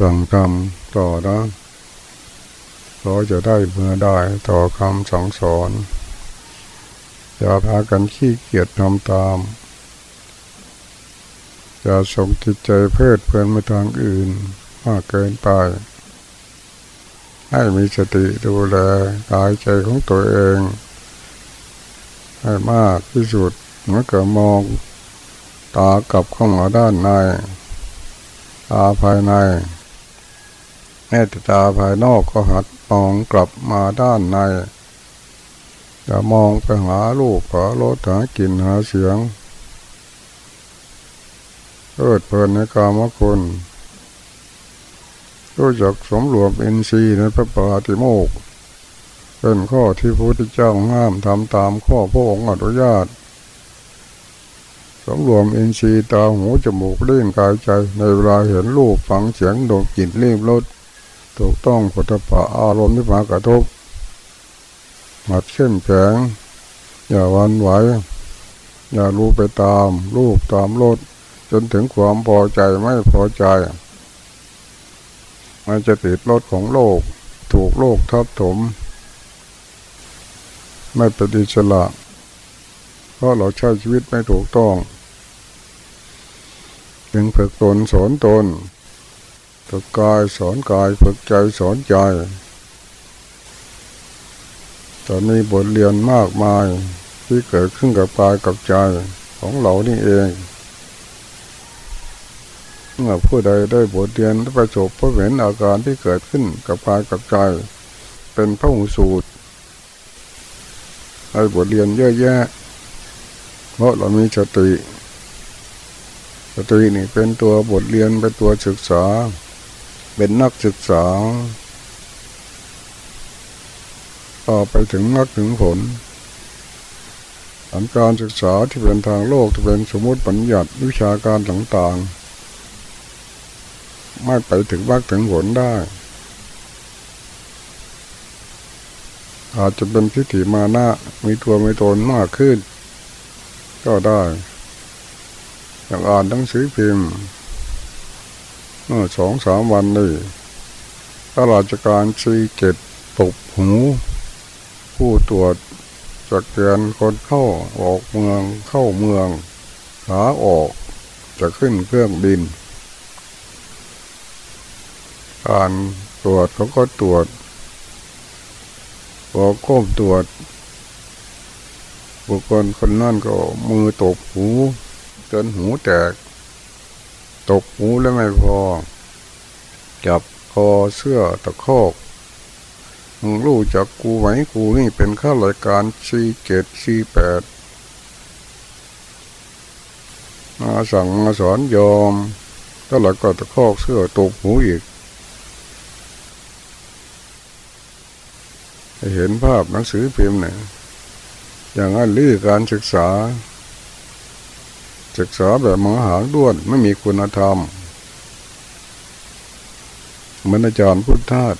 สั่งทำต่อนะเราจะได้เมื่อได้ต่อคำสั่งสอนอย่าพากันขี้เกียจทำตามอย่าส่งจิตใจเพิดเพลินไปทางอื่นมากเกินไป ให้มีสติดูแลกายใจของตัวเอง ให้มากที่สุดเมื่อเกิดมองตากลับเข้ามาด้านในตาภายใน แม้แต่ตาภายนอกก็หัดมองกลับมาด้านในอย่ามองไปหาลูกหารถหากลิ่นหาเสียงเอิดเพลินในกามคุณรู้จักสมรวมอินทรีย์ในพระปาติโมกเป็นข้อที่พระพุทธเจ้าห้ามทำตามข้อพระองค์อนุญาตสมรวมอินทรีย์ตาหูจมูกเล่นกายใจในเวลาเห็นรูปฟังเสียงดมกลิ่นรีบรส ถูกต้องพุทธะอารมณ์ที่มากระทบหัดเข้มแข็งอย่าวันไหว อย่ารู้ไปตาม รูปตามรสจนถึงความพอใจไม่พอใจ มันจะติดรถของโลก ถูกโลกทับถม ไม่ปฏิฉละเพราะเราใช้ชีวิตไม่ถูกต้อง จึงฝึกตนสอนตน ฝึกกายสอนกายฝึกใจสอนใจ ตอนนี้บทเรียนมากมายที่เกิดขึ้นกับกายกับใจของเรานี่เองเมื่อผู้ใดได้บทเรียนประสบพบเห็นอาการที่เกิดขึ้นกับกายกับใจ เป็นพระหูสูตรได้บทเรียนเยอะแยะเพราะเรามีสติสตินี่เป็นตัวบทเรียนเป็นตัวศึกษา เป็นนักศึกษา ต่อไปถึงนักถึงผลการศึกษาที่เป็นทางโลกที่เป็นสมมติปัญญัติวิชาการต่างๆ ไม่ไปถึงวักถึงผลได้ อาจจะเป็นพิถีมานะมีตัวมีตนมากขึ้น ก็ได้อย่างอ่านหนังสือพิมพ์ สองสามวันนี่ข้าราชการชีเก็ดตบหู ผู้ตรวจจักเตือนคนเข้าออกเมืองเข้าเมือง ขาออกจะขึ้นเครื่องบิน การตรวจเขาก็ตรวจพอก้มตรวจบุคคลคนนั่นก็มือตบหู จนหูแตก ตกหูแล้วไม่พอ จับคอเสื้อตะคอกมึงรู้จักกูไหมกูนี่เป็นข้ารายการซีเกตซีแปดมาสั่งมาสอนยอมก็หลักก็ตะคอกเสื้อตกหูอีกเห็นภาพหนังสือพิมพ์เนี่ยอย่างนั้นลือการศึกษา ศึกษาแบบมหาด้วนไม่มีคุณธรรมเหมือนอาจารย์พุทธาส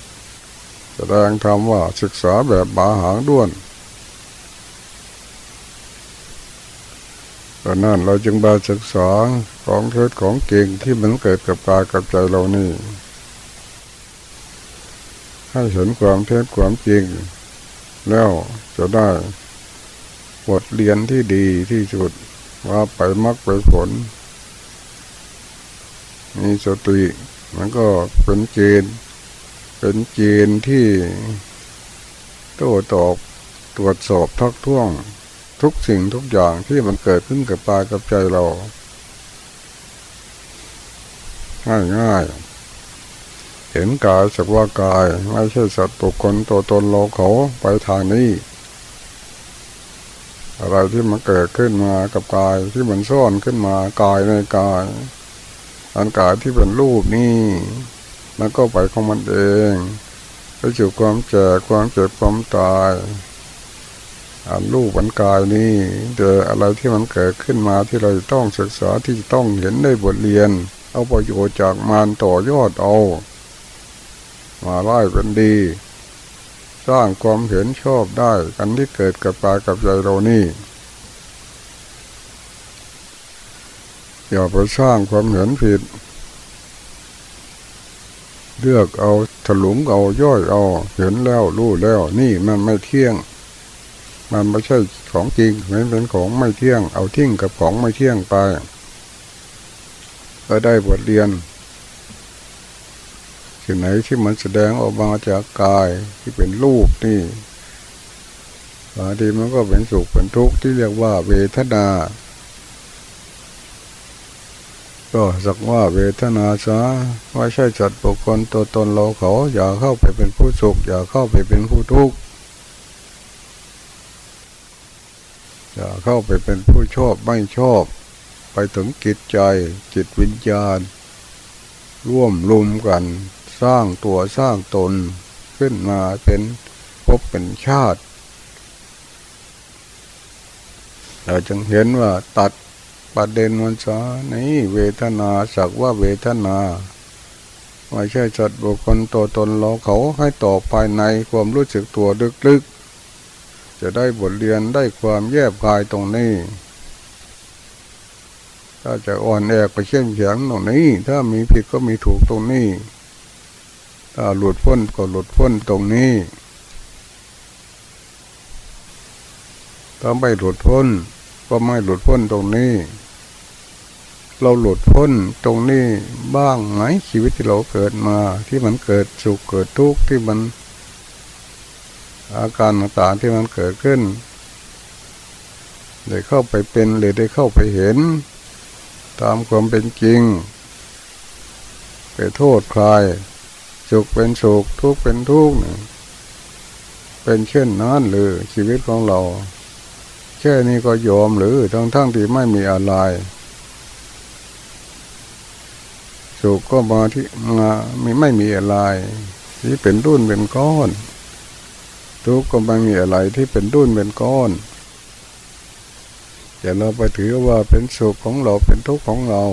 แสดงธรรมว่าศึกษาแบบบาหางด้วนดังนั้นเราจึงบาศึกษาของเทศของเก่งที่มันเกิดกับกายกับใจเรานี่ให้เห็นความเท็จความจริง แล้วจะได้บทเรียนที่ดีที่สุด ว่าไปมักไปผล มีสติ มันก็เป็นเกณฑ์เป็นเกณฑ์ที่โต้ตอบตรวจสอบทักท้วง ทุกสิ่งทุกอย่างที่มันเกิดขึ้นกับตากับใจเรา ง่ายง่ายเห็นกายสักว่ากาย ไม่ใช่สัตว์ปุคคลตัวตนเราเขาไปทางนี้ อะไรที่มันเกิดขึ้นมากับกายที่มันซ่อนขึ้นมากายในกายอันกายที่เป็นรูปนี่มันก็ไปของมันเองไปสู่ความแก่ความเจ็บความตายอันรูปอันกายนี่เจออะไรที่มันเกิดขึ้นมาที่เราต้องศึกษาที่ต้องเห็นได้บทเรียน เอาประโยชน์จากมารต่อยอดเอา มาไล่เป็นดี สร้างความเห็นชอบได้กันที่เกิดกับปากับใจเรานี่อย่าไปสร้างความเห็นผิด เลือกเอาถลุงเอาย่อยเอาเห็นแล้วรู้แล้ว นี่มันไม่เที่ยง มันไม่ใช่ของจริงมันเป็นของไม่เที่ยง เอาทิ้งกับของไม่เที่ยงไปก็ได้บทเรียนิ่งไหนที่มันแสดงออกมาจากกายที่เป็นรูปนี่บางทีมันก็เป็นสุขเป็นทุกข์ที่เรียกว่าเวทนา ก็สักว่าเวทนาซะไม่ใช่จัดบุคคลตัวตนเราเขาอย่าเข้าไปเป็นผู้สุข อย่าเข้าไปเป็นผู้ทุกข์อย่าเข้าไปเป็นผู้ชอบไม่ชอบ ไปถึงจิตใจจิตวิญญาณ ร่วมรุมกัน สร้างตัวสร้างตนขึ้นมาเป็นพบเป็นชาติ เราจึงเห็นว่าตัดประเด็นมันซะนี่เวทนาสักว่าเวทนาไม่ใช่จัดบุคคลตัวตนเราเขาให้ต่อภายในความรู้สึกตัวลึกๆ จะได้บทเรียนได้ความแยบกายตรงนี้ถ้าจะอ่อนแอไปเข้มแข็งตรงนี้ ถ้ามีผิดก็มีถูกตรงนี้ ถ้าหลุดพ้นก็หลุดพ้นตรงนี้ถ้าไม่หลุดพ้น ก็ไม่หลุดพ้นตรงนี้ เราหลุดพ้นตรงนี้บ้างไหมชีวิตที่เราเกิดมา ที่มันเกิดสุขเกิดทุกข์ที่มัน อาการต่างๆที่มันเกิดขึ้นได้เข้าไปเป็นหรือได้เข้าไปเห็น ตามความเป็นจริง ไปโทษใคร สุขเป็นสุขทุกข์เป็นทุกข์เป็นเช่นนั้นหรือชีวิตของเราแค่นี้ก็ยอมหรือทั้งทั้งที่ไม่มีอะไรสุขก็มาที่มาไม่ไม่มีอะไร ที่เป็นรุ่นเป็นก้อน ทุกข์ก็ไม่มีอะไรที่เป็นรุ่นเป็นก้อนอย่าเราไปถือว่าเป็นสุขของเราเป็นทุกข์ของเรา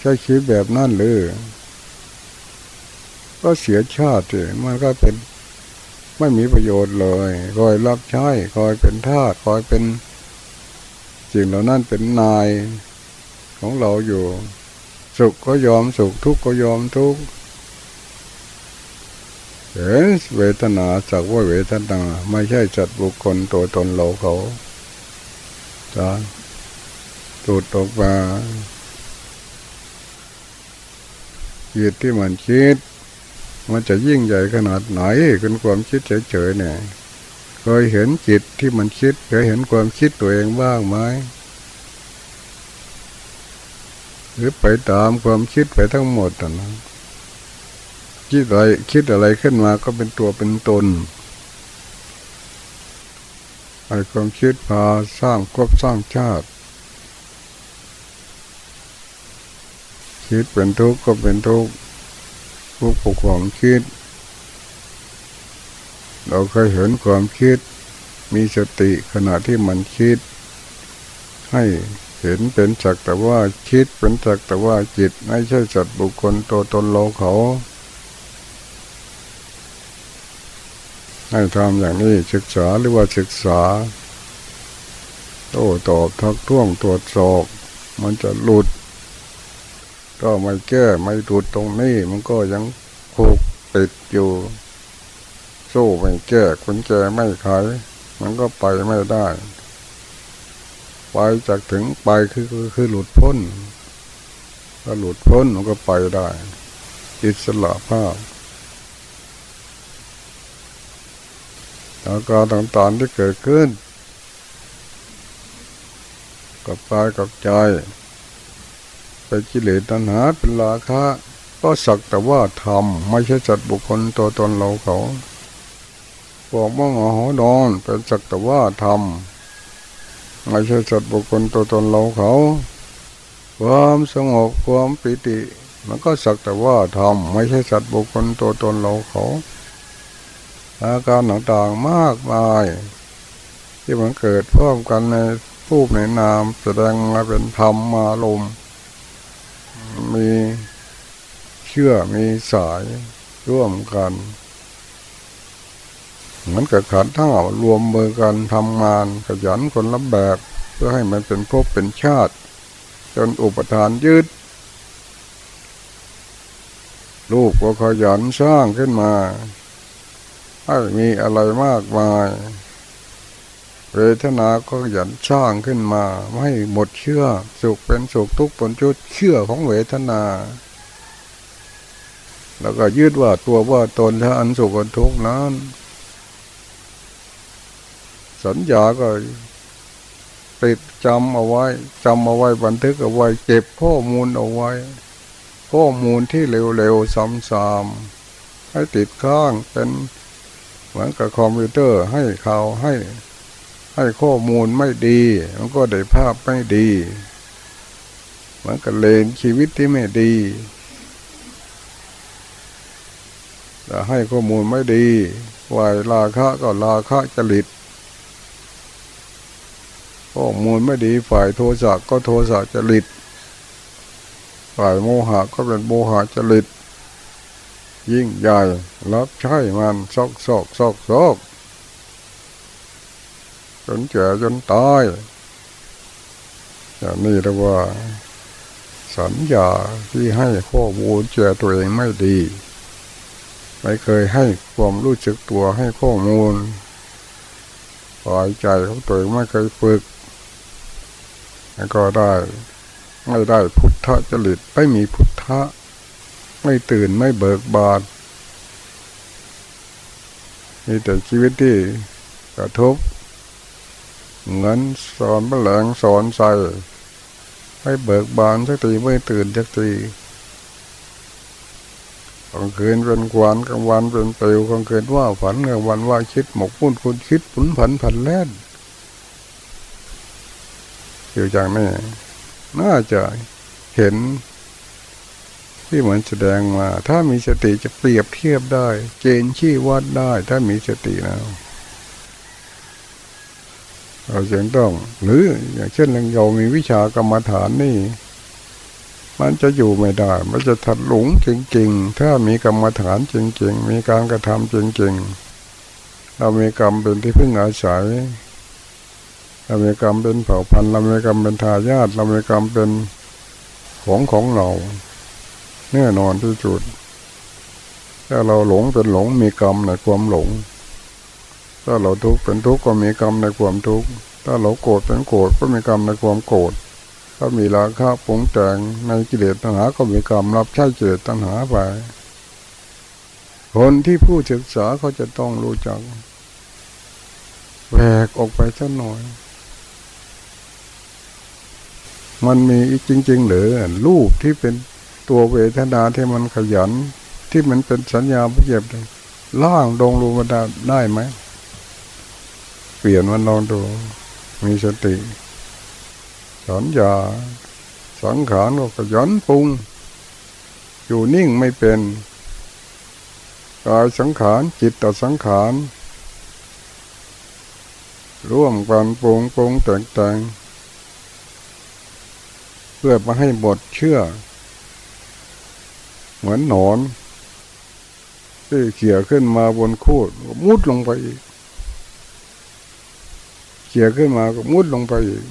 ใช้ชีวิตแบบนั้นหรือ ก็เสียชาติมันก็เป็นไม่มีประโยชน์เลยคอยรับใช้คอยเป็นทาสคอยเป็นสิ่งเหล่านั้นเป็นนายของเราอยู่ สุขก็ยอมสุขทุกข์ก็ยอมทุกข์เห็นเวทนาจากว่าเวทนาไม่ใช่จัดบุคคลตัวตนเราเขาจะตูดตกมาจิตที่มันคิด มันจะยิ่งใหญ่ขนาดไหนเป็นความคิดเฉยๆเนี่ยเคยเห็นจิตที่มันคิดเคยเห็นความคิดตัวเองบ้างไหมหรือไปตามความคิดไปทั้งหมดนะคิดอะไรคิดอะไรขึ้นมาก็เป็นตัวเป็นตนไอ้ความคิดพาสร้างควบสร้างชาติ คิดเป็นทุกข์ก็เป็นทุกข์ ทุกข์ปกความคิด เราเคยเห็นความคิด มีสติขณะที่มันคิด ให้เห็นเป็นสักแต่ว่าคิดเป็นสักแต่ว่าจิตไม่ใช่สัตว์บุคคลตัวตนเราเขาให้ทำอย่างนี้ศึกษาหรือว่าศึกษา โต้ตอบทักท้วงตรวจสอบ มันจะหลุด ก็ไม่แก้ไม่หลุดตรงนี้ มันก็ยังผูกติดอยู่ สู้ไม่แก้คนแก้ไม่ขายมันก็ไปไม่ได้ ไปจากถึงไปคือคือหลุดพ้นถ้าหลุดพ้นมันก็ไปได้ อิสระภาพอาการต่างๆที่เกิดขึ้น กับกายกับใจ เป็นกิเลสตัณหาเป็นราคะก็สักแต่ว่าทำไม่ใช่จัดบุคคลตัวตนเราเขาบอกว่าหอนอนเป็นสักแต่ว่าทำไม่ใช่สัตว์บุคคลตัวตนเราเขา ความสงบความปิติ มันก็สักแต่ว่าทำไม่ใช่สัตว์บุคคลตัวตนเราเขาอาการต่างๆมากมาย ที่มันเกิดพร้อมกันในรูปในนามแสดงมาเป็นธรรมมาลม มีเชื่อมีสายร่วมกันเหมือนกับขันทั้งรวมมือกันทำงานขยันคนละแบบ เพื่อให้มันเป็นภพเป็นชาติ จนอุปทานยืดรูปก็ขยันสร้างขึ้นมาให้มีอะไรมากมาย เวทนาก็ขยันสร้างขึ้นมาไม่หมดเชื่อสุขเป็นสุขทุกข์เป็นจุดเชื่อของเวทนา แล้วก็ยืดว่าตัวว่าตนถ้าอันสุขอันทุกข์นั้น สัญญาก็ติดจำเอาไว้จำเอาไว้บันทึกเอาไว้เก็บข้อมูลเอาไว้ ข้อมูลที่เร็วๆซ้ำๆให้ติดข้างเป็นเหมือนกับคอมพิวเตอร์ให้เขาให้ ให้ข้อมูลไม่ดี มันก็ได้ภาพไม่ดีเหมือนกับเลนชีวิตที่ไม่ดีแต่ให้ข้อมูลไม่ดีวายราคะก็ราคะจริตข้อมูลไม่ดีฝ่ายโทสะก็โทสะจริต ฝ่ายโมหะก็เป็นโมหะจริต ยิ่งใหญ่รับใช้มันซอกซอกซอกซอก จนแก่จนตายอย่างนี้เรียกว่า สัญญาที่ให้ข้อมูลเจอตัวเองไม่ดี ไม่เคยให้ความรู้สึกตัวให้ข้อมูลฝ่ายใจของตัวเองไม่เคยฝึกก็ได้ไม่ได้พุทธจริตไม่มีพุทธะ ไม่ตื่นไม่เบิกบานมีแต่ชีวิตที่กระทบ เงินสอนแมลงสอนใส่ไม่เบิกบานสักทีไม่ตื่นสักทีกลางคืนเป็นควันกลางวันเป็นเปลวกลางคืนว่าฝันกลางวันว่าคิดหมกมุ่นคุณคิดผุนผันผันแล่นอยู่อย่างนี้น่าจะเห็นที่เหมือนแสดงมา ถ้ามีสติจะเปรียบเทียบได้เจนชี้วัดได้ ถ้ามีสติแล้ว เราจึงต้อง หรืออย่างเช่นเรามีวิชากรรมฐานนี่ มันจะอยู่ไม่ได้ มันจะถัดหลงจริงๆ ถ้ามีกรรมฐานจริง ๆ มีการกระทำจริง ๆ เรามีกรรมเป็นที่พึ่งอาศัยเรามีกรรมเป็นเผ่าพันธุ์เรามีกรรมเป็นทายาทเรามีกรรมเป็นของของเราแน่นอนที่สุด ถ้าเราหลงเป็นหลงมีกรรมในความหลง ถ้าเราทุกข์เป็นทุกข์ก็มีกรรมในความทุกข์ถ้าเราโกรธเป็นโกรธก็มีกรรมในความโกรธถ้ามีราคะปงแต่งในกิเลสตัณหาก็มีกรรมรับใช้กิเลสตัณหาไปคนที่ผู้ศึกษาเขาจะต้องรู้จักแหวกออกไปสักหน่อย มันมีจริง ๆ หรือรูปที่เป็นตัวเวทนาที่มันขยัน ที่มันเป็นสัญญาเพียบล่างดงรูมาได้ไหม ปลี่ยนมันลองดู มีสติ สัญญา สังขารก็ขยันปรุง อยู่นิ่งไม่เป็นกายสังขารจิตต่อสังขารร่วมกันปรุงปรุงแต่งแต่งเพื่อมาให้บดเชื่อ เหมือนหนอนที่เขี่ยขึ้นมาบนคูดมุดลงไปอีก เขี่ยขึ้นมาก็มุดลงไปอีก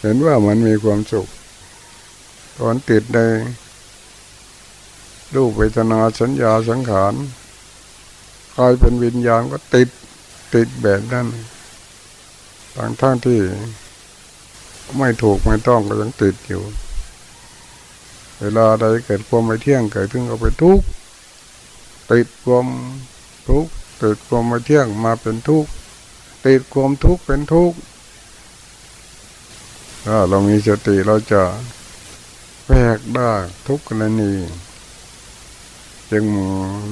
เห็นว่ามันมีความสุข ตอนติดในรูปเวทนาสัญญาสังขารกลายเป็นวิญญาณก็ติดติดแบบนั้นบางท่านที่ไม่ถูกไม่ต้องก็ยังติดอยู่ เวลาใดเกิดความไม่เที่ยงเกิดขึ้นก็ไปทุกข์ติดความทุกข์ติดความไม่เที่ยงมาเป็นทุกข์ ติดความทุกข์เป็นทุกข์ถ้าเรามีสติเราจะแยกได้ทุกกรณีจึง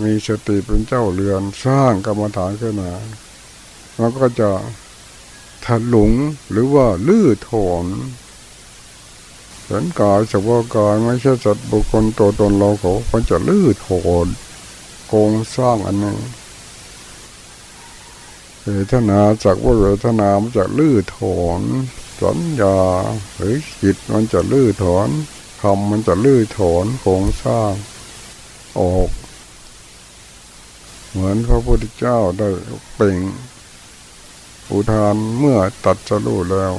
มีสติเป็นเจ้าเรือนสร้างกรรมฐานขึ้นมามันก็จะถลุงหรือว่าลื้อถอนสันกายสภาวกายไม่ใช่สัตว์บุคคลตัวตนเราเขามันจะลื้อถอนโครงสร้างอันนี้ เวทนาจากว่าเวทนามันจะลื้อถอนสัญญาหรือจิตมันจะลื้อถอนคำมันจะลื้อถอนโครงสร้างออก เหมือนพระพุทธเจ้าได้เป่งอุทานเมื่อตัดสรู้แล้ว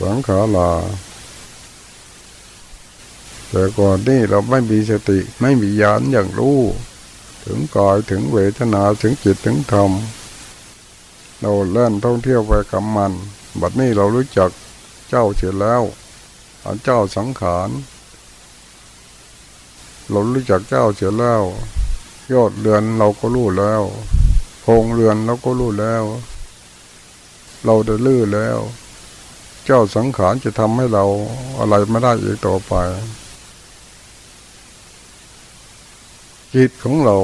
สังขาราแต่ก่อนนี่เราไม่มีสติไม่มีญาณอย่างรู้ ถึงกายถึงเวทนาถึงจิตถึงธรรมเราเล่นท่องเที่ยวไปกับมัน บัดนี้เรารู้จักเจ้าเสียแล้วอันเจ้าสังขารเรารู้จักเจ้าเสียแล้ว ยอดเรือนเราก็รู้แล้วโพงเรือนเราก็รู้แล้ว เราได้ลื้อแล้ว เจ้าสังขารจะทำให้เราอะไรไม่ได้อีกต่อไป จิตของเรา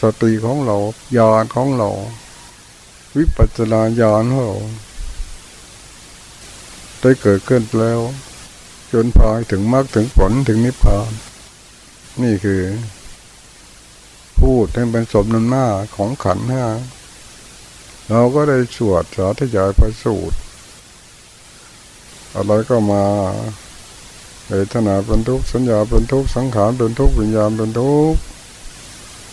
สติของเราญาณของเรา วิปัสสนาญาณของเราได้เกิดขึ้นแล้ว จนพายถึงมรรคถึงผลถึงนิพพาน นี่คือ พูดให้เป็นสมนุนหน้าของขันห้าเราก็ได้สวดสาธยายพระสูตรอะไรก็มาเวทนาเป็นทุกข์สัญญาเป็นทุกข์สังขารเป็นทุกข์วิญญาณเป็นทุกข์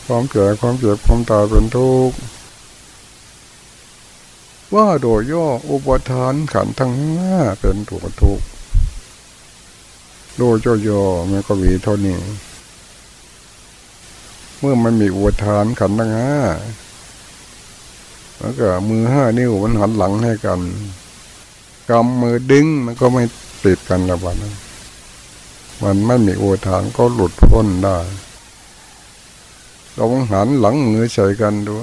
ความเกิดความเจ็บความตายเป็นทุกข์ว่าโดยย่ออุปทานขันทั้งห้าเป็นตัวทุกข์โดยย่อมันก็มีเท่านี้ เมื่อมันมีอุปทานขันทั้งห้าแล้วก็มือห้านิ้วมันหันหลังให้กันกำมือดึงมันก็ไม่ติดกันละวันมันไม่มีอุปทานก็หลุดพ้นได้ ลองหันหลังมือใส่กันดู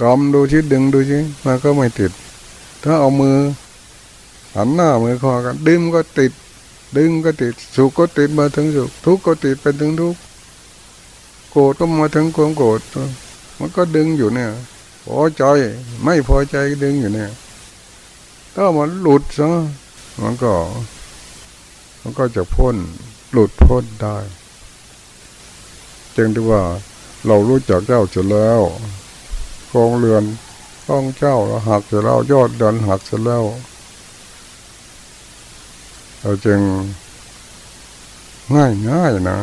กำดูชิดดึงดูชิมันก็ไม่ติด ถ้าเอามือ หันหน้ามือคอกันดึงก็ติด ดึงก็ติด สุขก็ติดมาถึงสุขทุกข์ก็ติดไปถึงทุกข์โกรธก็มาถึงความโกรธมันก็ดึงอยู่เนี่ยพอใจไม่พอใจดึงอยู่เนี่ยถ้ามันหลุดซะมันก็ มันก็จะพ้น หลุดพ้นได้ จึงที่ว่าเรารู้จักเจ้าเสร็จแล้วกองเรือนต้องเจ้าเราหักเสร็จแล้วยอดเดินหักเสร็จแล้ว เราจึงง่ายง่ายนะ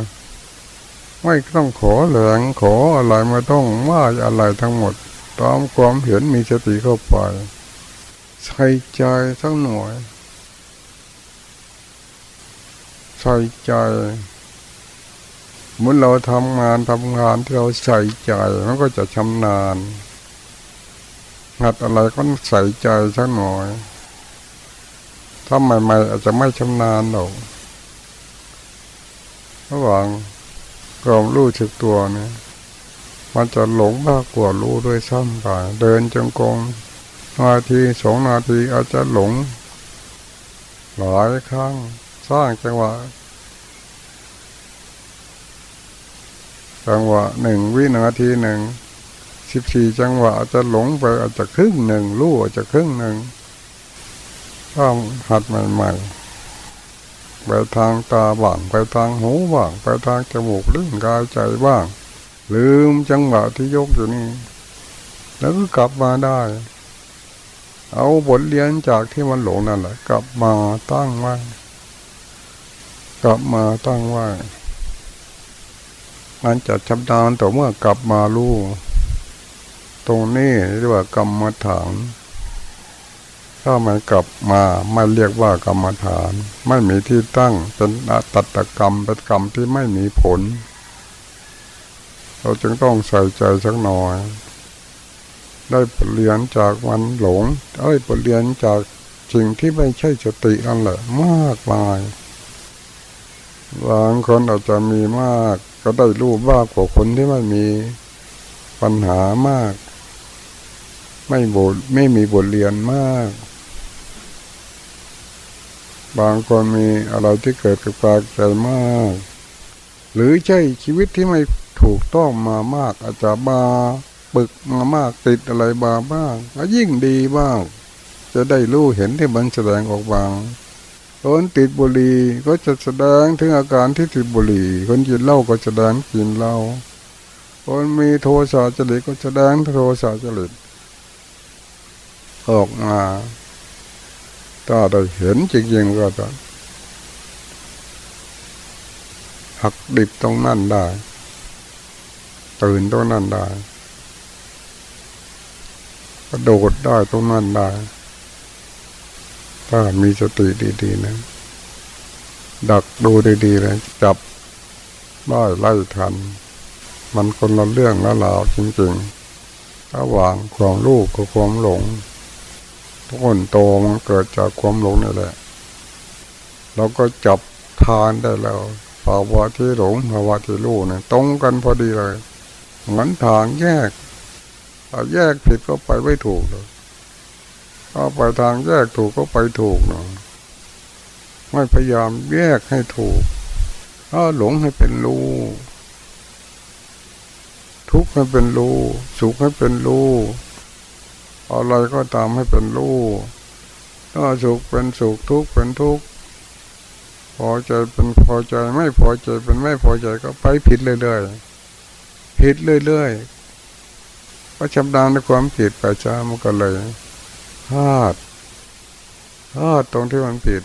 ไม่ต้องขอแหลงขออะไรไม่ต้องว่าอะไรทั้งหมด ตามความเห็นมีสติเข้าไป ใส่ใจสักหน่อย ใส่ใจ เมื่อเราทำงานทำงานที่เราใส่ใจมันก็จะชำนาญหัดอะไรก็ใส่ใจสักหน่อย ถ้าใหม่ๆอาจจะไม่ชำนาญหรอกระหว่างกลมรู้สึกตัวเนี่ยมันจะหลงมากกว่ารู้ด้วยซ้ำไปเดินจงกรมนาทีสองนาทีอาจจะหลง หลายครั้งสร้างจังหวะ จังหวะหนึ่งวินาทีหนึ่งสิบสี่จังหวะอาจจะหลงไปอาจจะครึ่งหนึ่งรู้อาจจะครึ่งหนึ่งถ้าหัดใหม่ๆไปทางตาบ้างไปทางหูบ้างไปทางจมูกลิ้นกายใจบ้าง ลืมจังหวะที่ยกอยู่นี่ แล้วก็กลับมาได้ เอาบทเรียนจากที่มันหลงนั่นแหละ กลับมาตั้งไว้กลับมาตั้งไว้ มันจะชำนาญต่อเมื่อกลับมาลู่ตรงนี้เรียกว่ากรรมฐาน ถ้ามันกลับมาไม่เรียกว่ากรรมฐาน ไม่มีที่ตั้งเป็นตัตกรรมเป็นกรรมที่ไม่มีผล เราจึงต้องใส่ใจสักหน่อย ได้บทเรียนจากวันหลงได้บทเรียนจากสิ่งที่ไม่ใช่สตินั่นแหละมากมายบางคนอาจจะมีมาก ก็ได้รู้มากกว่าคนที่ไม่มีปัญหามาก ไม่บทไม่มีบทเรียนมาก บางคนมีอะไรที่เกิดกับปากใจมาก หรือใช่ชีวิตที่ไม่ถูกต้องมามาก อาจจะบาปึกมามากติดอะไรบาบ้าง ก็ยิ่งดีบ้าง จะได้รู้เห็นที่มันแสดงออกบาง คนติดบุหรี่ก็จะแสดงถึงอาการที่ติดบุหรี่ คนกินเหล้าก็แสดงกินเหล้าคนมีโทสะจริตก็แสดงโทสะจริตออกมาถ้าได้เห็นจริงๆก็จะหักดิบตรงนั้นได้ ตื่นตรงนั้นได้กระโดดได้ตรงนั้นได้ ถ้ามีสติดีๆนะ ดักดูดีๆเลยจับได้ไล่ทัน มันคนละเรื่องละราวจริงๆระหว่างความรู้กับความหลงทุกคนโตมันเกิดจากความหลงนี่แหละ เราก็จับทานได้แล้วภาวะที่หลงภาวะที่รู้เนี่ยตรงกันพอดีเลยเหมือนทางแยกถ้าแยกผิดก็ไปไม่ถูกเลย ถ้าไปทางแยกถูกก็ไปถูกเนาะไม่พยายามแยกให้ถูกถ้าหลงให้เป็นรู้ทุกข์ให้เป็นรู้สุขให้เป็นรู้อะไรก็ตามให้เป็นรู้ถ้าสุขเป็นสุขทุกข์เป็นทุกข์พอใจเป็นพอใจไม่พอใจเป็นไม่พอใจก็ไปผิดเรื่อยๆผิดเรื่อยๆก็ชำนาญในความผิดไปจ้ามันก็เลย พลาดพลาดตรงที่มันผิด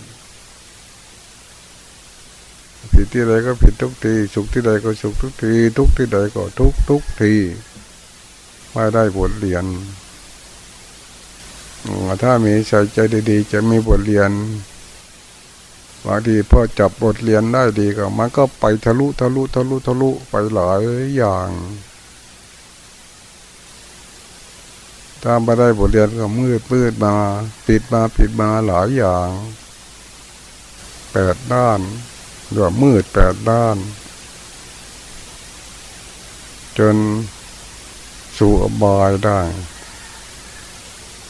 ผิดที่ใดก็ผิดทุกทีสุขที่ใดก็สุขทุกที ทุกที่ใดก็ทุกทุกทีไม่ได้บทเรียนถ้ามีใจใจดีๆ จะมีบทเรียนบางทีพอจับบทเรียนได้ดีก็มันก็ไปทะลุทะลุทะลุทะลุไปหลายอย่าง ถ้าไม่ได้บทเรียนก็มืดมืดมา ปิดมาปิดมาหลายอย่างแปดด้านหรือมืดแปดด้าน จนสู่อบายได้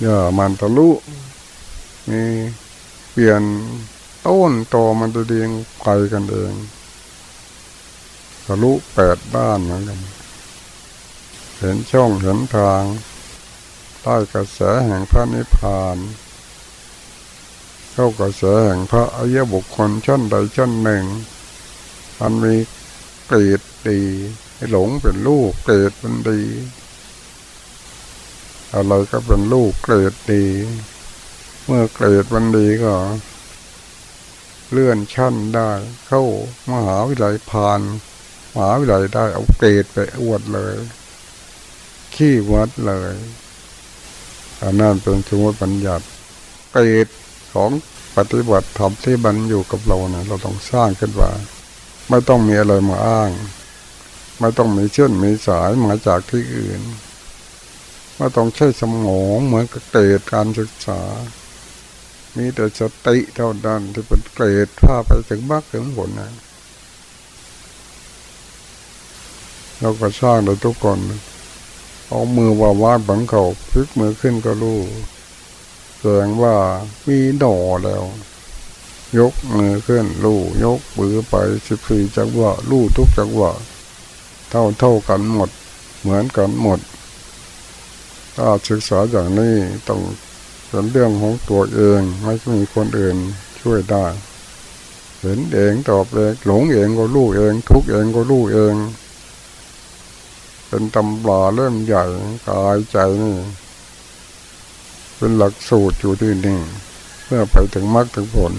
ย่ามันทะลุมีเปลี่ยนต้นตอมันจะเดียงไกลกันเองทะลุแปดด้านเหมือนกันเห็นช่องเห็นทาง ใต้กระแสแห่งพระนิพพาน เข้ากระแสแห่งพระอริยบุคคลชั้นใดชั้นหนึ่งมันมีเกรดดีหลงเป็นลูกเกรดเป็นดี อะไรก็เป็นลูกเกรดดี เมื่อเกรดมันดีก็เลื่อนชั้นได้ เข้ามหาวิทยาลัยผ่านมหาวิทยาลัยได้เอาเกรดไปอวดเลย ขี้วัดเลย อันนั้นเป็นสมมติปัญญาเกรดของปฏิบัติธรรมที่บันอยู่กับเราเนะเราต้องสร้างขึ้นว่าไม่ต้องมีอะไรมาอ้าง ไม่ต้องมีเชื่อมีสายมาจากที่อื่นไม่ต้องใช้สมองเหมือนกับเกรดการศึกษา มีแต่สติเท่านั้นที่เป็นเกรดพาไปถึงมากถึงผลนะเราก็สร้างโดยทุกคน เอามือว่าวาบังเขาพลิกมือขึ้นก็รู้แสดงว่ามีหนอแล้ว ยกมือขึ้นรู้ยกมือไปสิบสี่จังหวะรู้ทุกจังหวะเท่าเท่ากันหมด เหมือนกันหมด ถ้าศึกษาอย่างนี้ต้องเป็นเรื่องของตัวเองไม่มีคนอื่นช่วยได้ เห็นเองตอบเองหลงเองก็รู้เอง ทุกเองก็รู้เอง เป็นตำราเริ่มใหญ่กายใจนี่ เป็นหลักสูตรอยู่ที่นี่เพื่อไปถึงมรรคถึงผล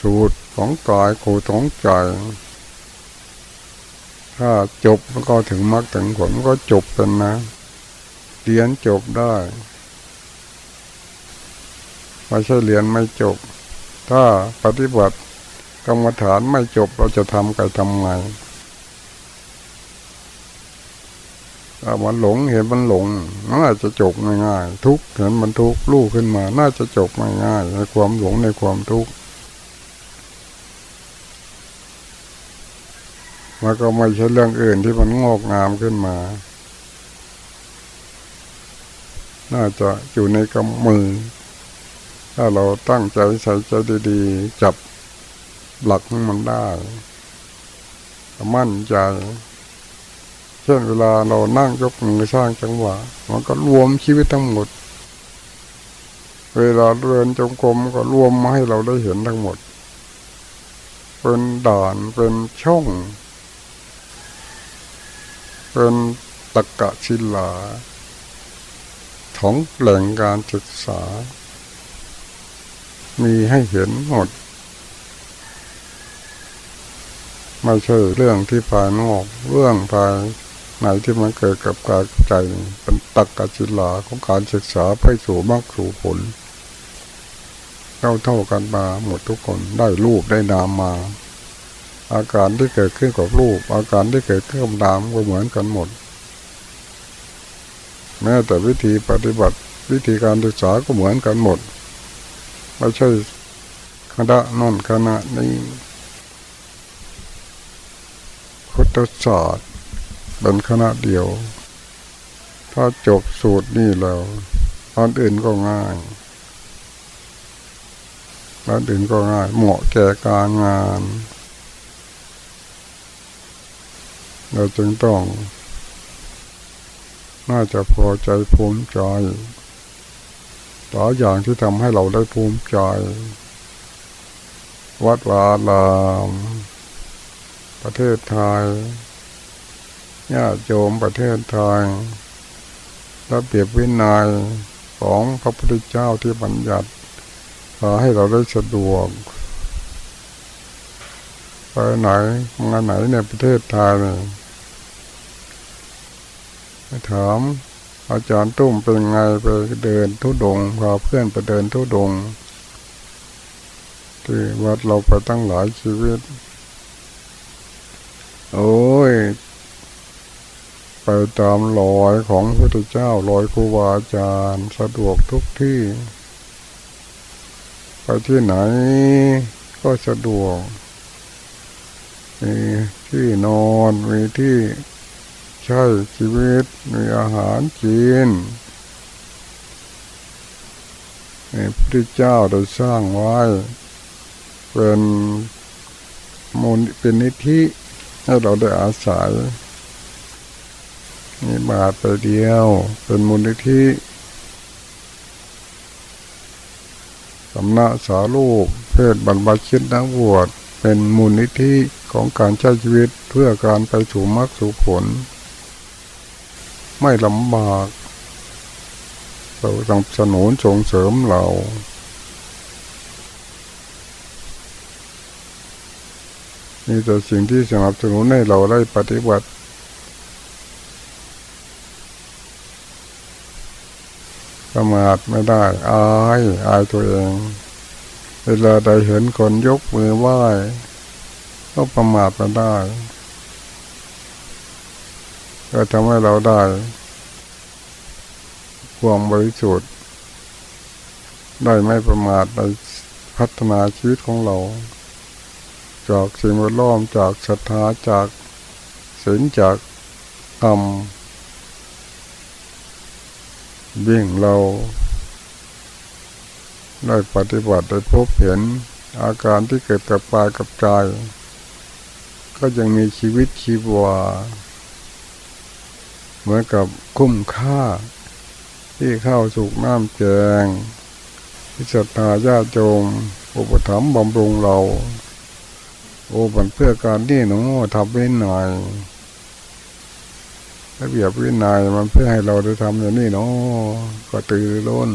สูตรของกายโคของใจ ถ้าจบมันก็ถึงมรรคถึงผลก็จบเป็นนะเรียนจบได้ไม่ใช่เรียนไม่จบ ถ้าปฏิบัติกรรมฐานไม่จบเราจะทำกันทำไง ถ้ามันหลงเห็นมันหลงน่าจะจบง่ายๆทุกเห็นมันทุกลูกขึ้นมา น่าจะจบง่ายๆในความหลงในความทุกข์มันก็ไม่ใช่เรื่องอื่นที่มันงอกงามขึ้นมา น่าจะอยู่ในกำมือ ถ้าเราตั้งใจใส่ใจดีๆ จับหลักของมันได้ มั่นใจ เช่นเวลาเรานั่งยกมือสร้างจังหวะ มันก็รวมชีวิตทั้งหมด เวลาเดินจงกรมก็รวมมาให้เราได้เห็นทั้งหมด เป็นด่านเป็นช่อง เป็นตะกะชิลาของแหล่งการศึกษา มีให้เห็นหมด ไม่ใช่เรื่องที่ภายนอกเรื่องภาย ในที่มันเกิดกับกายใจเป็นตักกจิลาของการศึกษาไปสู่มรรคสู่ผลเท่าเท่ากันมาหมดทุกคนได้รูปได้นามมา อาการที่เกิดขึ้นกับรูป อาการที่เกิดขึ้นกับนามก็เหมือนกันหมด แม้แต่วิธีปฏิบัติวิธีการศึกษาก็เหมือนกันหมดไม่ใช่คณะนั่นคณะนี้พุทธศาสตร์ เป็นคณะเดียว ถ้าจบสูตรนี่แล้วอันอื่นก็ง่ายอันอื่นก็ง่าย เหมาะแก่การงาน เราจึงต้อง น่าจะพอใจภูมิใจหลายอย่างที่ทำให้เราได้ภูมิใจ วัดวาลาม ประเทศไทย ญาติโยมประเทศไทยระเบียบวินัยของพระพุทธเจ้าที่บัญญัติพาให้เราได้สะดวกไปไหนงานไหนในประเทศไทยเลยถามอาจารย์ตุ้มเป็นไงไปเดินทุดงพาเพื่อนไปเดินทุดงที่วัดเราไปตั้งหลายชีวิต โอ้ย ไปตามรอยของพระพุทธเจ้ารอยครูบาอาจารย์สะดวกทุกที่ ไปที่ไหนก็สะดวก มีที่นอนมีที่ใช้ชีวิตมีอาหารกินพระพุทธเจ้าได้สร้างไว้ เป็นมูลเป็นนิธิให้เราได้อาศัย มีบาทไปเดียว เป็นมูลนิธิสำนักสาลูก เพศบรรพชิตนักบวชเป็นมูลนิธิของการใช้ชีวิตเพื่อการไปสู่มรรคสู่ผล ไม่ลำบากเราต้องสนุนส่งเสริมเรามีแต่สิ่งที่สนับสนุนให้เราได้ปฏิบัติ ประมาทไม่ได้อายอายตัวเอง เวลาใดเห็นคนยกมือไหว้ก็ประมาทไม่ได้ ก็ทำให้เราได้ ความบริสุทธิ์ได้ไม่ประมาทในพัฒนาชีวิตของเรา จากสิ่งแวดล้อมจากศรัทธาจากศีลจากธรรม วิ่งเรา ได้ปฏิบัติได้พบเห็นอาการที่เกิดกับปายกับใจก็ยังมีชีวิตชีวา เหมือนกับคุ้มค่า ที่เข้าสุกน้ำแกงพิจารณาญาโจมอุปถัมภ์บำรุงเรา โอ้บันเพื่อการนี่หนูทำเป็นหน่อย ระเบียบวินัยมันเพื่อให้เราได้ทำอย่างนี้เนาะก็ตื่นร้น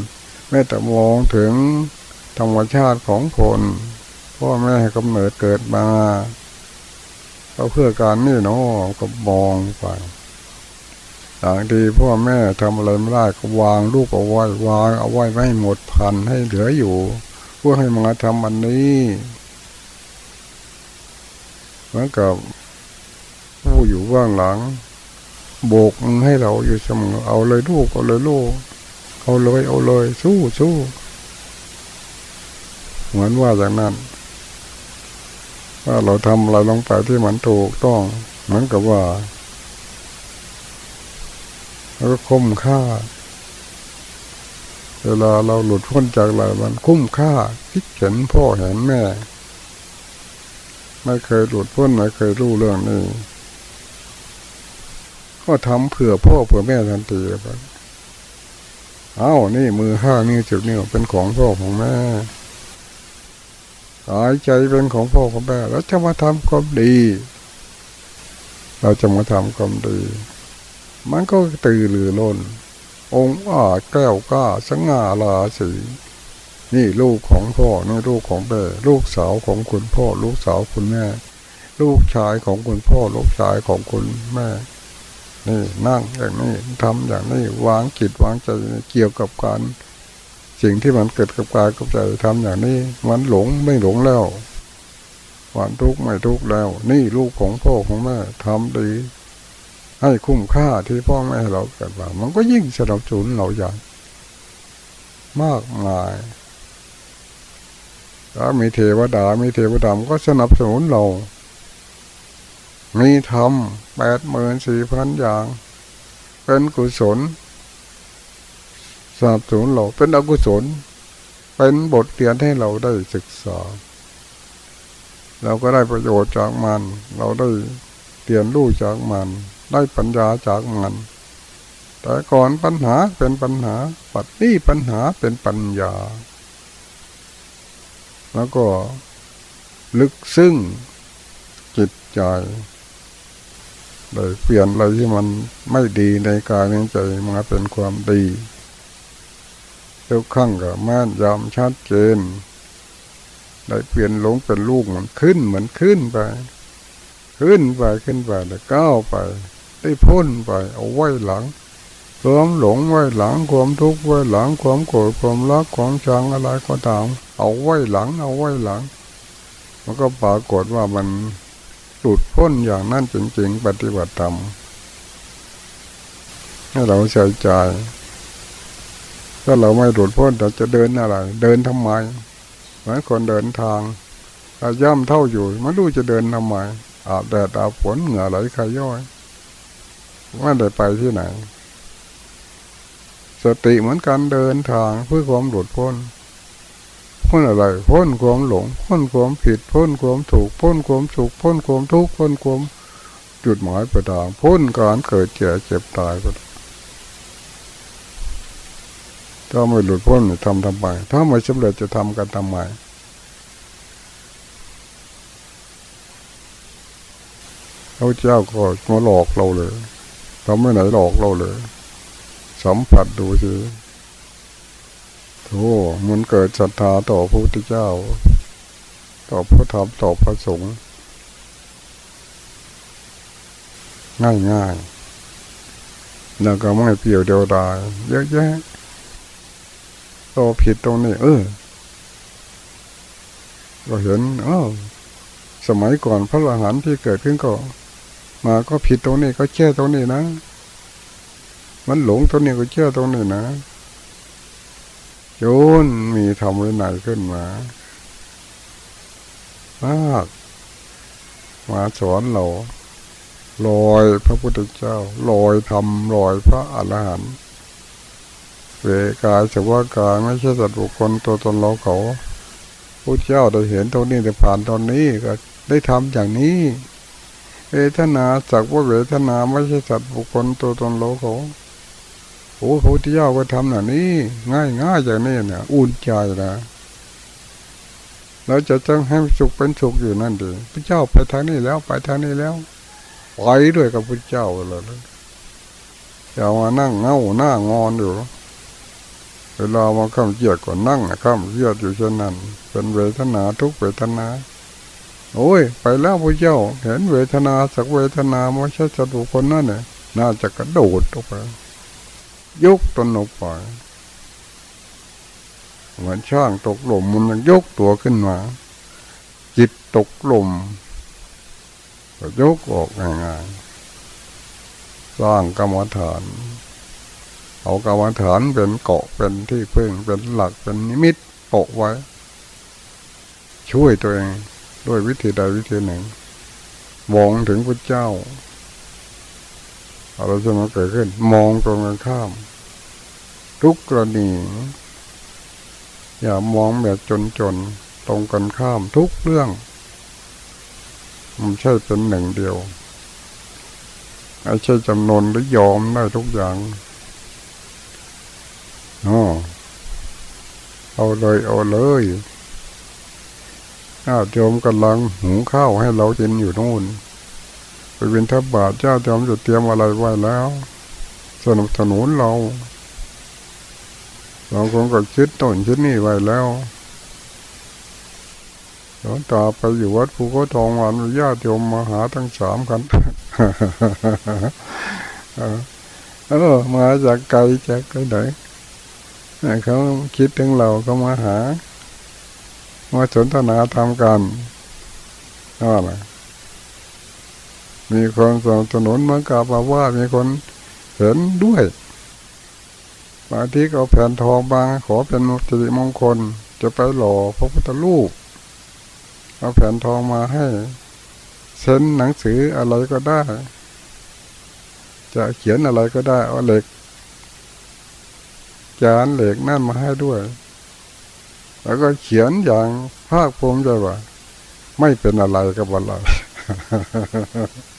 แม้แต่มองถึงธรรมชาติของคนพ่อแม่กำเนิดเกิดมาก็เพื่อการนี่เนาะก็มองไปบางทีพ่อแม่ทำอะไรไม่ได้ก็วางลูกเอาไว้วางเอาไว้ไม่หมดพันให้เหลืออยู่เพื่อให้มาทำอันนี้เหมือนกับผู้อยู่ว่างหลัง โบกให้เราอยู่เสมอเอาเลยลูกเอาเลยลูกเอาเลยเอาเลย สู้สู้เหมือนว่าอย่างนั้น ว่าเราทำอะไรลงไปที่มันถูกต้องเหมือนกับว่าแล้วก็คุ้มค่า เวลาเราหลุดพ้นจากอะไรมันคุ้มค่า คิดเห็นพ่อเห็นแม่ ไม่เคยหลุดพ้นไม่เคยรู้เรื่องนี้ ก็ทำเผื่อพ่อเผื่อแม่ทันทีไปเอ้านี่มือห้านี่จุดนี่เป็นของพ่อของแม่หายใจเป็นของพ่อของแม่แล้วจะมาทำความดี เราจะมาทำความดี มันก็ตื่นหรือล้น องค์อาแก้วก้าสง่าราศีนี่ลูกของพ่อนี่ลูกของแม่ลูกสาวของคุณพ่อ ลูกสาวคุณแม่ ลูกชายของคุณพ่อ ลูกชายของคุณแม่ นี่นั่งอย่างนี้ทำอย่างนี้วางจิตวางใจเกี่ยวกับการสิ่งที่มันเกิดกับกายกับใจทำอย่างนี้ มันหลงไม่หลงแล้วความทุกข์ไม่ทุกข์แล้ว นี่ลูกของพ่อของแม่ทำดี ให้คุ้มค่าที่พ่อแม่เราเกิดมามันก็ยิ่งสนับสนุนเราอย่างมากมายถ้ามีเทวดา มีเทวดามก็สนับสนุนเรา มีธรรมแปดหมื่นสี่พันอย่าง เป็นกุศลสนับสนุนเราเป็นอกุศล เป็นบทเรียนให้เราได้ศึกษา เราก็ได้ประโยชน์จากมัน เราได้เรียนรู้จากมัน ได้ปัญญาจากมัน แต่ก่อนปัญหาเป็นปัญหา ปัจนี้ปัญหาเป็นปัญญา แล้วก็ลึกซึ้งจิตใจ เลยเปลี่ยนอะไรที่มันไม่ดีในกายในใจมาเป็นความดีทุกครั้งก็แม่นยำชัดเจนได้เปลี่ยนหลงเป็นลูกมันขึ้นเหมือนขึ้นไป ขึ้นไปขึ้นไปแล้วก้าวไป ได้พ้นไปเอาไว้หลังความหลงไว้หลังความทุกข์ไว้หลังความโกรธความรักความชังอะไรก็ตามเอาไว้หลัง เอาไว้หลัง มันก็ปรากฏว่ามัน หลุดพ้นอย่างนั้นจริงๆ ปฏิบัติธรรมให้เราใส่ใจ ถ้าเราไม่หลุดพ้นเราจะเดินอะไร เดินทำไมเหมือนคนเดินทางถ้าย่ำเท่าอยู่ไม่รู้จะเดินทำไมอาบแดดอาบฝนเหงื่อไหลใครย่อยไม่ได้ไปที่ไหน สติเหมือนการเดินทางเพื่อความหลุดพ้น พ้นอะไร พ้นความหลง พ้นความผิด พ้นความถูก พ้นความสุข พ้นความทุกข์ พ้นความจุดหมายประดาง พ้นการเกิดเจ็บเจ็บตายก็ถ้าไม่หลุดพ้นทำทำไม ถ้าไม่สำเร็จจะทำกันทำไมเราเจ้าก็มาหลอกเราเลยทำไม่ไหนหลอกเราเลย สัมผัสดูสิ โอ้มันเกิดศรัทธาต่อพระพุทธเจ้า ต่อพระธรรมต่อพระสงฆ์ง่ายง่ายแล้วก็ไม่เปลี่ยวเดียวดายเยอะแยะตัวผิดตรงนี้ เออเราเห็นเออสมัยก่อนพระอรหันต์ที่เกิดขึ้นก็ มาก็ผิดตรงนี้ก็เชื่อตรงนี้นะ มันหลงตรงนี้ก็เชื่อตรงนี้นะ จนมีธรรมวินัยขึ้นมามากมาสอนเราลอยพระพุทธเจ้าลอยธรรมลอยพระอรหันต์เวกายสว่ากายไม่ใช่สัตว์บุคคลตัวตนเราเขาพระเจ้าได้เห็นตรงนี้ได้ผ่านตอนนี้ก็ได้ทำอย่างนี้ เวทนาสักว่าเวทนาไม่ใช่สัตว์บุคคลตัวตนเราเขา โอ้พระพุทธเจ้าก็ทำหน่ะนี้ง่ายง่ายอย่างนี้เนี่ยอุ่นใจนะเราจะจ้องให้สุขเป็นสุขอยู่นั่นดีพระเจ้าไปทางนี้แล้วไปทางนี้แล้วไปด้วยกับพระเจ้าเลยอย่ามานั่งเงาหน้างอนอยู่เวลามาข้ามเกียดก็นั่งข้ามเกียดอยู่เช่นนั้น เป็นเวทนาทุกเวทนา โอ้ย ไปแล้วพระเจ้า เห็นเวทนาสักเวทนาไม่ใช่สัตว์บุคคลนั่นเนี่ยน่าจะกระโดดออกไป ยกตนออกไปเหมือนช่างตกหลุมมันยังยกตัวขึ้นมา จิตตกหลุมก็ยกออกง่ายๆสร้างกรรมฐานเอากรรมฐานเป็นเกาะเป็นที่พึ่งเป็นหลักเป็นนิมิตโปะไว้ ช่วยตัวเองด้วยวิธีใดวิธีหนึ่งมองถึงพระเจ้า อะไรจะมาเกิดขึ้น มองตรงกันข้าม ทุกกรณี อย่ามองแบบจนๆตรงกันข้ามทุกเรื่องมันใช่เป็นหนึ่งเดียวไม่ใช่จำนวนหรือยอมได้ทุกอย่างอ๋อเอาเลยเอาเลยอาโยมกำลังหุงข้าวให้เรากินอยู่นู่น ไปเป็นทบบาทเจ้าจอมจะเตรียมอะไรไว้แล้ว สนับสนุนเราเราคงก็คิดต้นคิดนี่ไว้แล้วหลวงตาไปอยู่วัดภูเขาทองวันญาติโยมมาหาทั้งสามกันเออมาจากไกลจากไหนเขาคิดถึงเราก็มาหา มาสนทนาทำกันอะไร มีคนสนับสนุนเหมือนกับว่ามีคนเห็นด้วยบางทีเอาแผ่นทองบางขอเป็นสิริมงคล จะไปหล่อพระพุทธรูปเอาแผ่นทองมาให้เซ็นหนังสืออะไรก็ได้ จะเขียนอะไรก็ได้เอาเหล็ก จานเหล็กนั่นมาให้ด้วย แล้วก็เขียนอย่างภาคภูมิใจว่า ไม่เป็นอะไรกับอะไรเ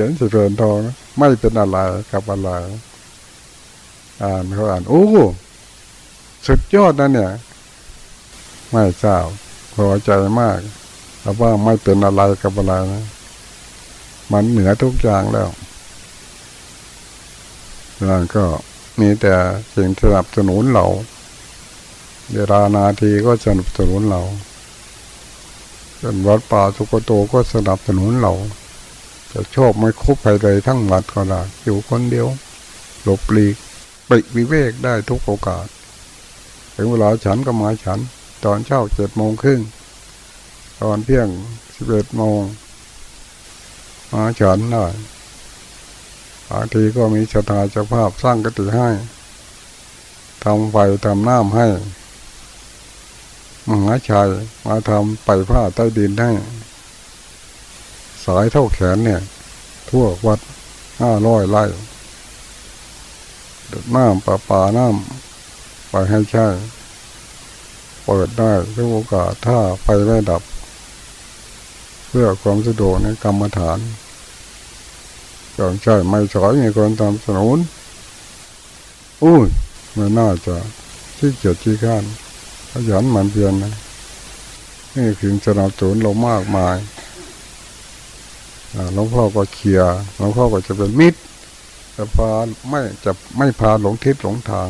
ขียนสิเพินทอง ไม่เป็นอะไรกับอะไรอ่านเขาอ่าน โอ้สุดยอดนะเนี่ย ไม่ทราบพอใจมากแต่ว่าไม่เป็นอะไรกับอะไรนะมันเหนือทุกอย่างแล้วนั่นก็มีแต่สิ่งสนับสนุนเราเวลานาทีก็สนับสนุนเราจนวัดป่าสุกโตก็สนับสนุนเรา จะชอบไม่คบใครเลยทั้งวัดก็ได้อยู่คนเดียว หลบหลีกปิวิเวกได้ทุกโอกาส ถึงเวลาฉันก็มาฉัน ตอนเช้าเจ็ดโมงครึ่งตอนเที่ยงสิบเอ็ดโมงมาฉันได้บางทีก็มีชะตาเจ้าภาพสร้างกติให้ทำไฟทำน้ำให้มหาชัยมาทำไปผ้าใต้ดินให้ สายเท่าแขนเนี่ย ทั่ววัดห้าร้อยไร่น้ำปลาปลาน้ำไปให้ใช่เปิดได้ทุกโอกาสถ้าไฟไม่ดับ เพื่อความสะดวกในกรรมฐานก็ใช่ไม่สอยมีคนทำสนุนอุ้ยมันน่าจะที่เกียจที่ข้านขยันมันเพียรนะนี่คือสนับสนุนเรามากมาย หลวงพ่อก็เคลียร์หลวงพ่อก็จะเป็นมิตรจะพาไม่จะไม่พาหลงทิศหลงทาง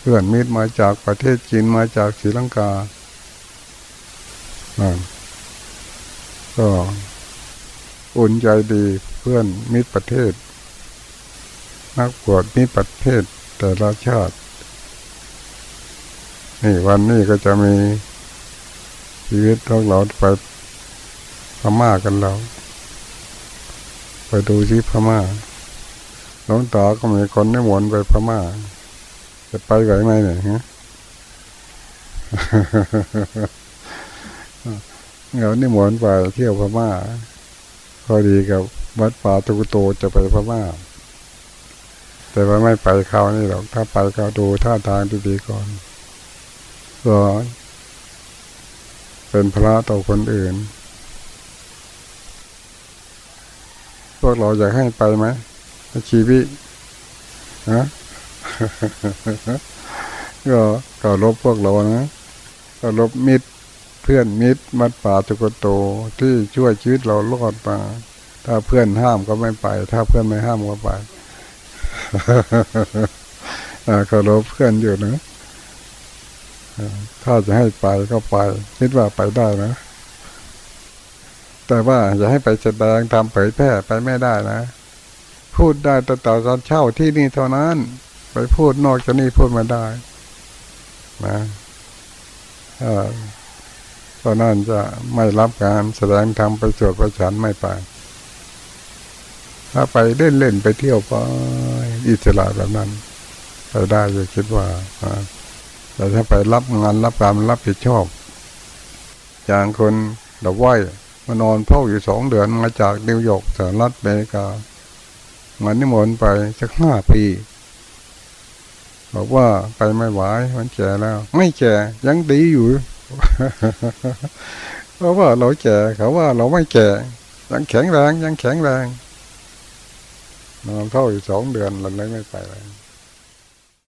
เพื่อนมิตรมาจากประเทศจีนมาจากศรีลังกาก็อุ่นใจดีเพื่อนมิตรประเทศ นักบวชมิตรประเทศแต่ละชาติ นี่วันนี้ก็จะมีชีวิตของเราไปพม่ากันเรา ไปดูที่พม่าหลวงตาก็มีคนนิมนต์ไปพม่า จะไปไหวไหมเนี่ยฮะเงานิมนไปเที่ยวพม่า พอดีกับวัดป่าตุกโตจะไปพม่า แต่ว่าไม่ไปคราวนี้หรอก ถ้าไปก็ดูท่าทางดีๆก่อนก็เป็นพระต่อคนอื่น พวกเราอยากให้ไปไหมชีวิตนะก็ก็ลบพวกเรานะก็ลบมิตรเพื่อนมิตรมัดป่าตุกโตที่ช่วยชีวิตเรารอดมาถ้าเพื่อนห้ามก็ไม่ไป ถ้าเพื่อนไม่ห้ามก็ไปก็ลบเพื่อนอยู่นะถ้าจะให้ไปก็ไป คิดว่าไปได้นะ แต่ว่าจะให้ไปแสดงทำเผยแพร่ไปไม่ได้นะ พูดได้แต่ต่อตอนเช่าที่นี่เท่านั้น ไปพูดนอกจากนี้พูดไม่ได้นะเพราะนั่นจะไม่รับการแสดงธรรมไปสวดประชันไม่ไป ถ้าไปเล่นเล่นไปเที่ยวไปอิสระแบบนั้นไปได้จะคิดว่าแต่ถ้าไปรับงานรับการรับผิดชอบ อย่างคนดอกไว้ มานอนเฝ้าอยู่สองเดือนมาจากนิวยอร์กสหรัฐอเมริกามันนิมนต์ไปสักห้าปี บอกว่าไปไม่ไหวมันแก่แล้ว ไม่แก่ยังดีอยู่ เพราะว่าเราแก่เขาว่าเราไม่แก่ยังแข็งแรงยังแข็งแรงนอนเท่าอยู่สองเดือนเราเลยไม่ไปเลย